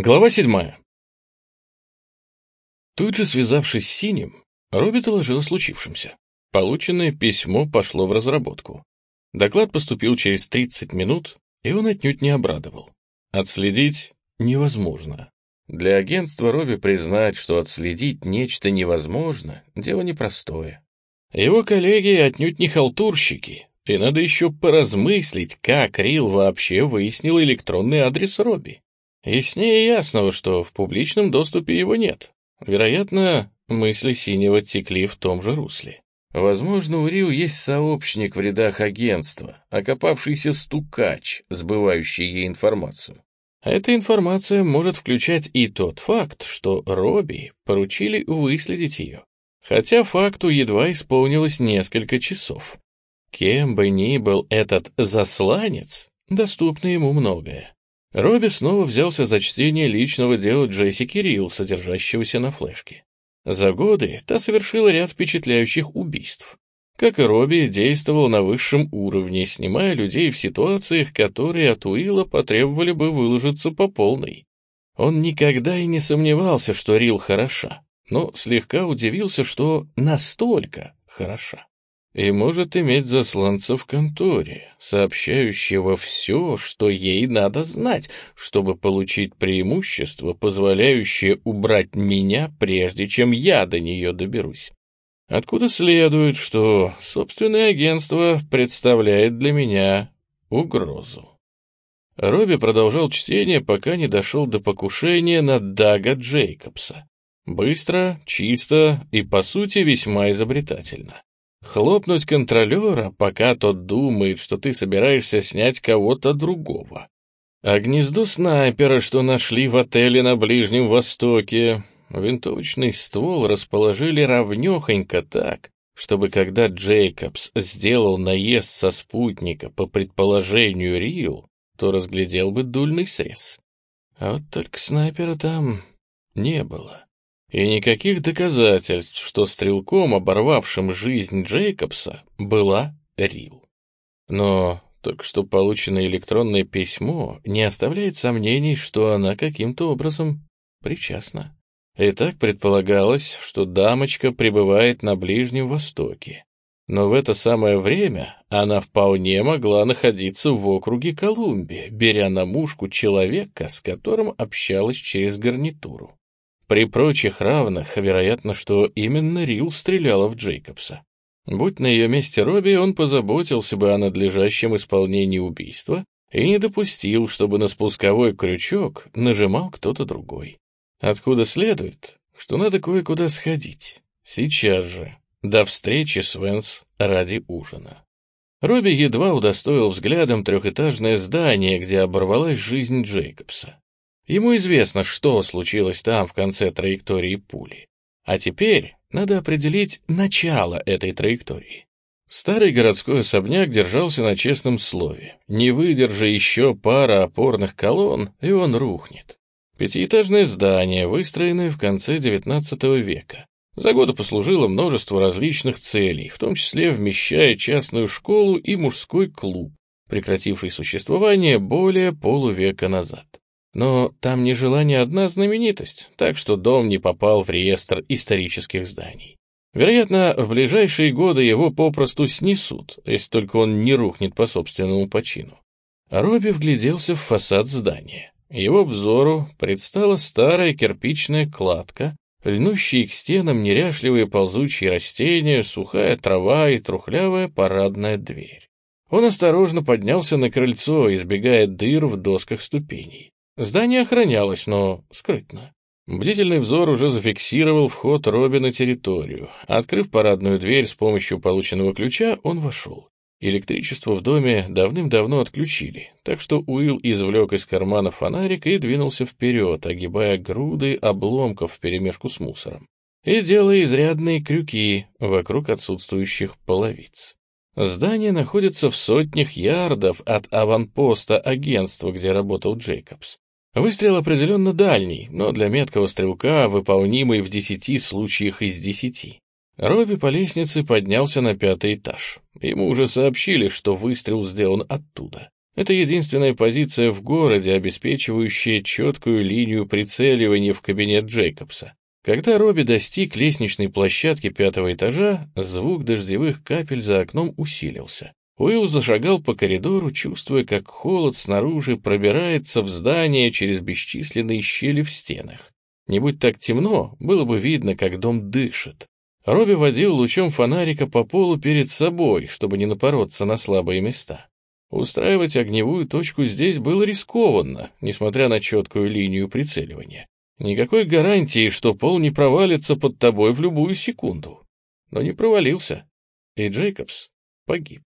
Глава седьмая. Тут же связавшись с Синим, Робби доложил о случившемся. Полученное письмо пошло в разработку. Доклад поступил через 30 минут, и он отнюдь не обрадовал. Отследить невозможно. Для агентства Робби признать, что отследить нечто невозможно, дело непростое. Его коллеги отнюдь не халтурщики, и надо еще поразмыслить, как Рил вообще выяснил электронный адрес Робби. Яснее ясного, что в публичном доступе его нет. Вероятно, мысли Синего текли в том же русле. Возможно, у Рио есть сообщник в рядах агентства, окопавшийся стукач, сбывающий ей информацию. Эта информация может включать и тот факт, что Робби поручили выследить ее. Хотя факту едва исполнилось несколько часов. Кем бы ни был этот засланец, доступно ему многое. Робби снова взялся за чтение личного дела Джесси Кирилл, содержащегося на флешке. За годы та совершила ряд впечатляющих убийств. Как и Робби, действовал на высшем уровне, снимая людей в ситуациях, которые от Уилла потребовали бы выложиться по полной. Он никогда и не сомневался, что Рил хороша, но слегка удивился, что настолько хороша и может иметь засланца в конторе, сообщающего все, что ей надо знать, чтобы получить преимущество, позволяющее убрать меня, прежде чем я до нее доберусь. Откуда следует, что собственное агентство представляет для меня угрозу. Робби продолжал чтение, пока не дошел до покушения на Дага Джейкобса. Быстро, чисто и, по сути, весьма изобретательно. Хлопнуть контролера, пока тот думает, что ты собираешься снять кого-то другого. А гнездо снайпера, что нашли в отеле на Ближнем Востоке, винтовочный ствол расположили ровнёхонько так, чтобы когда Джейкобс сделал наезд со спутника по предположению Рил, то разглядел бы дульный срез. А вот только снайпера там не было и никаких доказательств, что стрелком, оборвавшим жизнь Джейкобса, была Рил. Но только что полученное электронное письмо не оставляет сомнений, что она каким-то образом причастна. И так предполагалось, что дамочка пребывает на Ближнем Востоке. Но в это самое время она вполне могла находиться в округе Колумбия, беря на мушку человека, с которым общалась через гарнитуру. При прочих равных, вероятно, что именно Рил стреляла в Джейкобса. Будь на ее месте Робби, он позаботился бы о надлежащем исполнении убийства и не допустил, чтобы на спусковой крючок нажимал кто-то другой. Откуда следует, что надо кое-куда сходить. Сейчас же. До встречи с Венс ради ужина. Робби едва удостоил взглядом трехэтажное здание, где оборвалась жизнь Джейкобса. Ему известно, что случилось там в конце траектории пули. А теперь надо определить начало этой траектории. Старый городской особняк держался на честном слове. Не выдержа еще пара опорных колонн, и он рухнет. Пятиэтажное здание, выстроенное в конце XIX века. За годы послужило множество различных целей, в том числе вмещая частную школу и мужской клуб, прекративший существование более полувека назад. Но там не жила ни одна знаменитость, так что дом не попал в реестр исторических зданий. Вероятно, в ближайшие годы его попросту снесут, если только он не рухнет по собственному почину. Робби вгляделся в фасад здания. Его взору предстала старая кирпичная кладка, льнущие к стенам неряшливые ползучие растения, сухая трава и трухлявая парадная дверь. Он осторожно поднялся на крыльцо, избегая дыр в досках ступеней. Здание охранялось, но скрытно. Бдительный взор уже зафиксировал вход Робби на территорию. Открыв парадную дверь с помощью полученного ключа, он вошел. Электричество в доме давным-давно отключили, так что Уилл извлек из кармана фонарик и двинулся вперед, огибая груды обломков вперемешку с мусором и делая изрядные крюки вокруг отсутствующих половиц. Здание находится в сотнях ярдов от аванпоста агентства, где работал Джейкобс. Выстрел определенно дальний, но для меткого стрелка выполнимый в десяти случаях из десяти. Робби по лестнице поднялся на пятый этаж. Ему уже сообщили, что выстрел сделан оттуда. Это единственная позиция в городе, обеспечивающая четкую линию прицеливания в кабинет Джейкобса. Когда Робби достиг лестничной площадки пятого этажа, звук дождевых капель за окном усилился. Уилл зашагал по коридору, чувствуя, как холод снаружи пробирается в здание через бесчисленные щели в стенах. Не будь так темно, было бы видно, как дом дышит. Робби водил лучом фонарика по полу перед собой, чтобы не напороться на слабые места. Устраивать огневую точку здесь было рискованно, несмотря на четкую линию прицеливания. Никакой гарантии, что пол не провалится под тобой в любую секунду. Но не провалился, и Джейкобс погиб.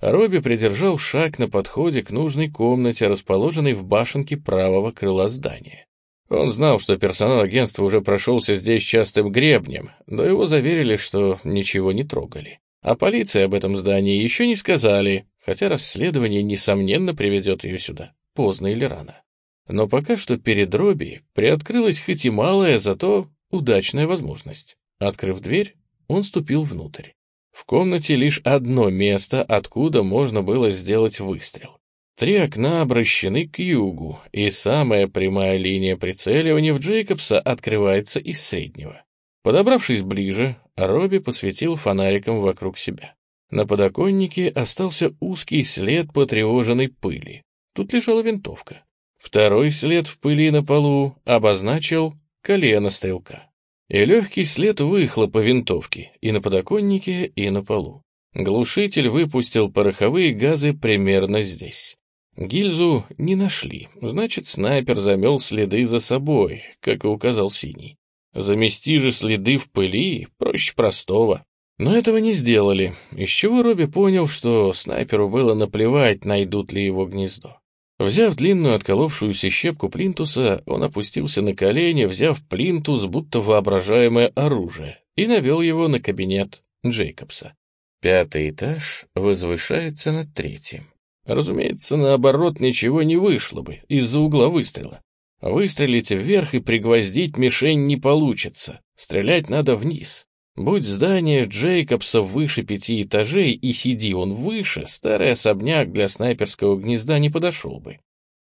Робби придержал шаг на подходе к нужной комнате, расположенной в башенке правого крыла здания. Он знал, что персонал агентства уже прошелся здесь частым гребнем, но его заверили, что ничего не трогали. А полиции об этом здании еще не сказали, хотя расследование, несомненно, приведет ее сюда, поздно или рано. Но пока что перед Робби приоткрылась хоть и малая, зато удачная возможность. Открыв дверь, он ступил внутрь. В комнате лишь одно место, откуда можно было сделать выстрел. Три окна обращены к югу, и самая прямая линия прицеливания в Джейкобса открывается из среднего. Подобравшись ближе, Робби посветил фонариком вокруг себя. На подоконнике остался узкий след потревоженной пыли. Тут лежала винтовка. Второй след в пыли на полу обозначил колено стрелка и легкий след выхлопа винтовки и на подоконнике, и на полу. Глушитель выпустил пороховые газы примерно здесь. Гильзу не нашли, значит, снайпер замел следы за собой, как и указал Синий. Замести же следы в пыли проще простого. Но этого не сделали, из чего Робби понял, что снайперу было наплевать, найдут ли его гнездо. Взяв длинную отколовшуюся щепку плинтуса, он опустился на колени, взяв плинтус, будто воображаемое оружие, и навел его на кабинет Джейкобса. Пятый этаж возвышается над третьим. Разумеется, наоборот, ничего не вышло бы из-за угла выстрела. Выстрелить вверх и пригвоздить мишень не получится. Стрелять надо вниз. Будь здание Джейкобса выше пяти этажей и сиди он выше, старый особняк для снайперского гнезда не подошел бы.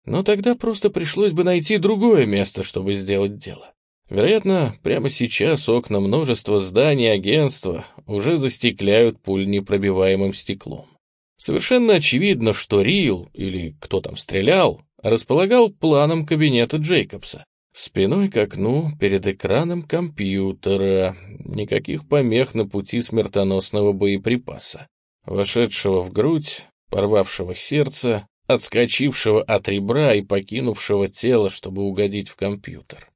Но тогда просто пришлось бы найти другое место, чтобы сделать дело. Вероятно, прямо сейчас окна множества зданий агентства уже застекляют пуль непробиваемым стеклом. Совершенно очевидно, что Рил, или кто там стрелял, располагал планом кабинета Джейкобса. Спиной к окну, перед экраном компьютера. Никаких помех на пути смертоносного боеприпаса. Вошедшего в грудь, порвавшего сердце, отскочившего от ребра и покинувшего тело, чтобы угодить в компьютер.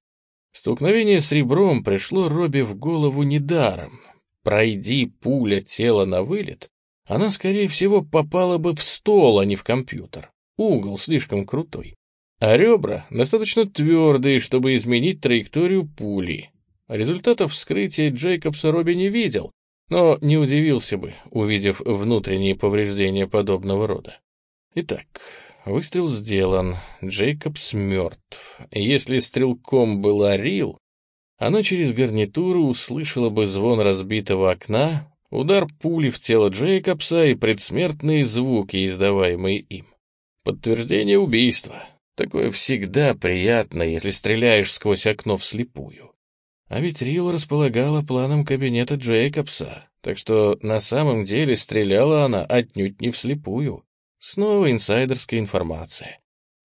Столкновение с ребром пришло Робби в голову недаром. Пройди пуля тела на вылет, она, скорее всего, попала бы в стол, а не в компьютер. Угол слишком крутой а ребра достаточно твердые, чтобы изменить траекторию пули. Результатов вскрытия Джейкобса Робби не видел, но не удивился бы, увидев внутренние повреждения подобного рода. Итак, выстрел сделан, Джейкобс мертв. Если стрелком была Рил, она через гарнитуру услышала бы звон разбитого окна, удар пули в тело Джейкобса и предсмертные звуки, издаваемые им. Подтверждение убийства. Такое всегда приятно, если стреляешь сквозь окно вслепую. А ведь Рил располагала планом кабинета Джейкобса, так что на самом деле стреляла она отнюдь не вслепую. Снова инсайдерская информация.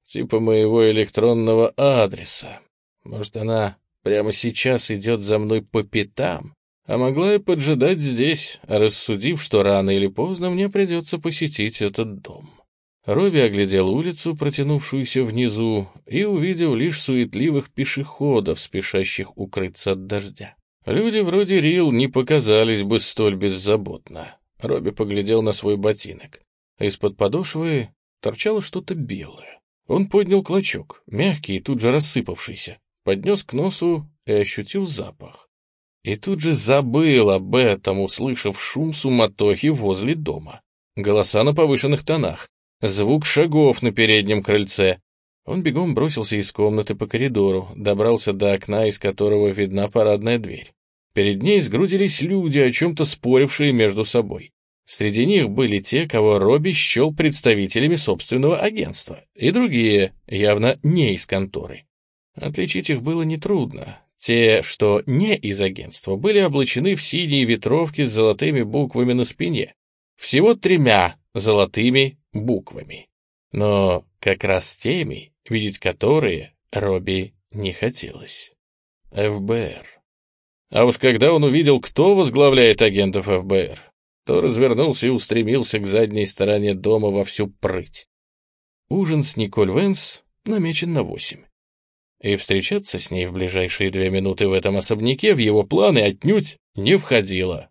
Типа моего электронного адреса. Может, она прямо сейчас идет за мной по пятам, а могла и поджидать здесь, рассудив, что рано или поздно мне придется посетить этот дом. Робби оглядел улицу, протянувшуюся внизу, и увидел лишь суетливых пешеходов, спешащих укрыться от дождя. Люди вроде Рил не показались бы столь беззаботно. Робби поглядел на свой ботинок. Из-под подошвы торчало что-то белое. Он поднял клочок, мягкий и тут же рассыпавшийся, поднес к носу и ощутил запах. И тут же забыл об этом, услышав шум суматохи возле дома. Голоса на повышенных тонах, Звук шагов на переднем крыльце. Он бегом бросился из комнаты по коридору, добрался до окна, из которого видна парадная дверь. Перед ней сгрудились люди, о чем-то спорившие между собой. Среди них были те, кого Робби счел представителями собственного агентства, и другие, явно не из конторы. Отличить их было нетрудно. Те, что не из агентства, были облачены в синие ветровки с золотыми буквами на спине. Всего тремя золотыми буквами. Но как раз теми, видеть которые Робби не хотелось. ФБР. А уж когда он увидел, кто возглавляет агентов ФБР, то развернулся и устремился к задней стороне дома во всю прыть. Ужин с Николь Венс намечен на восемь и встречаться с ней в ближайшие две минуты в этом особняке в его планы отнюдь не входило.